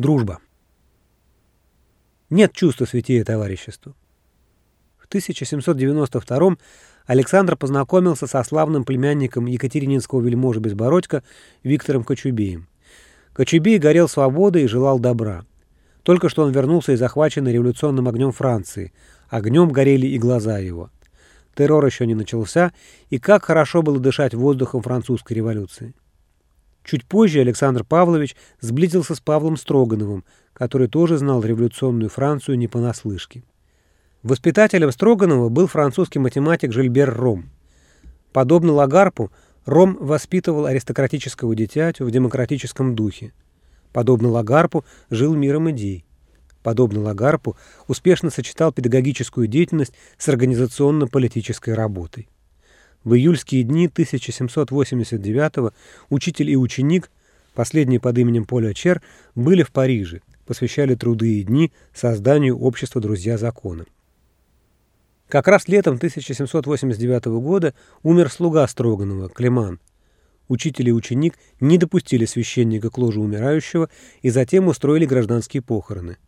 Дружба. Нет чувства святее товариществу. В 1792 Александр познакомился со славным племянником Екатерининского вельможи Безбородька Виктором Кочубеем. Кочубей горел свободой и желал добра. Только что он вернулся из захваченной революционным огнем Франции. Огнем горели и глаза его. Террор еще не начался, и как хорошо было дышать воздухом французской революции. Чуть позже Александр Павлович сблизился с Павлом Строгановым, который тоже знал революционную Францию не понаслышке. Воспитателем Строганова был французский математик Жильбер Ром. Подобно Лагарпу, Ром воспитывал аристократического дитятю в демократическом духе. Подобно Лагарпу, жил миром идей. Подобно Лагарпу, успешно сочетал педагогическую деятельность с организационно-политической работой. В июльские дни 1789 учитель и ученик, последний под именем Поля Чер, были в Париже, посвящали труды и дни созданию общества «Друзья закона». Как раз летом 1789 года умер слуга Строганова, Клеман. Учитель и ученик не допустили священника к ложу умирающего и затем устроили гражданские похороны.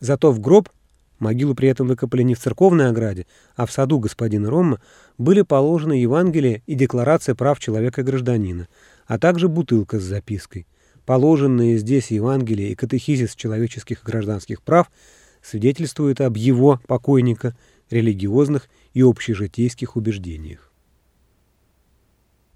Зато в гроб, могилу при этом выкопали не в церковной ограде, а в саду господина Рома, были положены Евангелие и Декларация прав человека и гражданина, а также бутылка с запиской. Положенные здесь Евангелие и катехизис человеческих и гражданских прав свидетельствуют об его, покойника, религиозных и общежитейских убеждениях.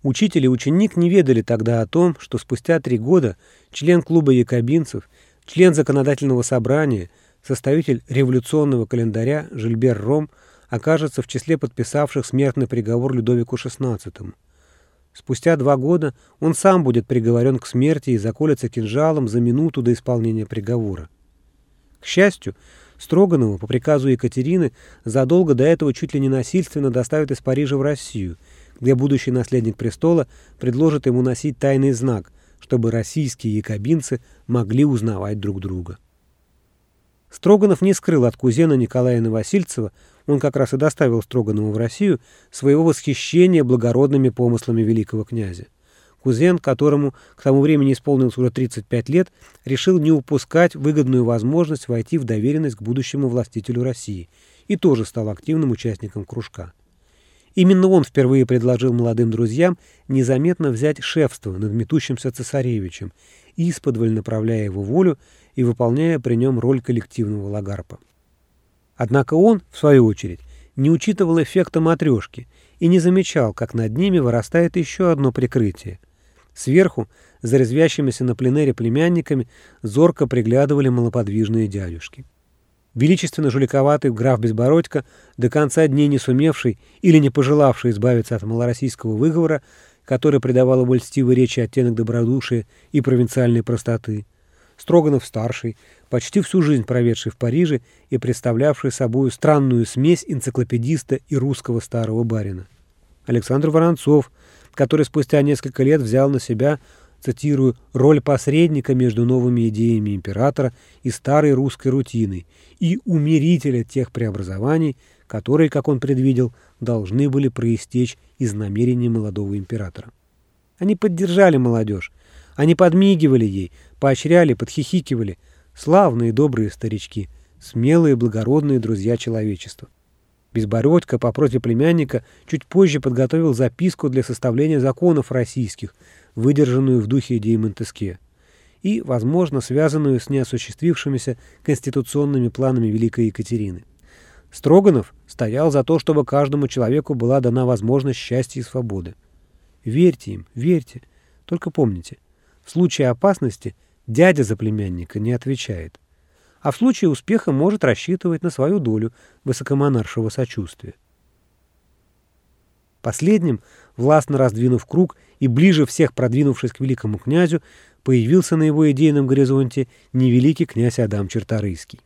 Учитель и ученик не ведали тогда о том, что спустя три года член клуба якобинцев, член законодательного собрания, составитель революционного календаря Жильбер Ром окажется в числе подписавших смертный приговор Людовику XVI. Спустя два года он сам будет приговорен к смерти и заколется кинжалом за минуту до исполнения приговора. К счастью, Строганову по приказу Екатерины задолго до этого чуть ли не насильственно доставят из Парижа в Россию, где будущий наследник престола предложит ему носить тайный знак, чтобы российские якобинцы могли узнавать друг друга. Строганов не скрыл от кузена Николая Новосильцева, он как раз и доставил Строганову в Россию, своего восхищения благородными помыслами великого князя. Кузен, которому к тому времени исполнилось уже 35 лет, решил не упускать выгодную возможность войти в доверенность к будущему властителю России и тоже стал активным участником кружка. Именно он впервые предложил молодым друзьям незаметно взять шефство над метущимся цесаревичем, исподволь направляя его волю и выполняя при нем роль коллективного лагарпа. Однако он, в свою очередь, не учитывал эффекта матрешки и не замечал, как над ними вырастает еще одно прикрытие – Сверху, за резвящимися на пленэре племянниками, зорко приглядывали малоподвижные дядюшки. Величественно жуликоватый граф Безбородько, до конца дней не сумевший или не пожелавший избавиться от малороссийского выговора, который придавал его льстивой речи оттенок добродушия и провинциальной простоты, Строганов-старший, почти всю жизнь проведший в Париже и представлявший собою странную смесь энциклопедиста и русского старого барина. Александр Воронцов, который спустя несколько лет взял на себя, цитирую, роль посредника между новыми идеями императора и старой русской рутиной и умерителя тех преобразований, которые, как он предвидел, должны были проистечь из намерений молодого императора. Они поддержали молодежь, они подмигивали ей, поощряли, подхихикивали. Славные добрые старички, смелые благородные друзья человечества. Безбородько по просьбе племянника чуть позже подготовил записку для составления законов российских, выдержанную в духе идеи Монтеске, и, возможно, связанную с неосуществившимися конституционными планами Великой Екатерины. Строганов стоял за то, чтобы каждому человеку была дана возможность счастья и свободы. Верьте им, верьте. Только помните, в случае опасности дядя за племянника не отвечает а в случае успеха может рассчитывать на свою долю высокомонаршего сочувствия. Последним, властно раздвинув круг и ближе всех продвинувшись к великому князю, появился на его идейном горизонте невеликий князь Адам Черторийский.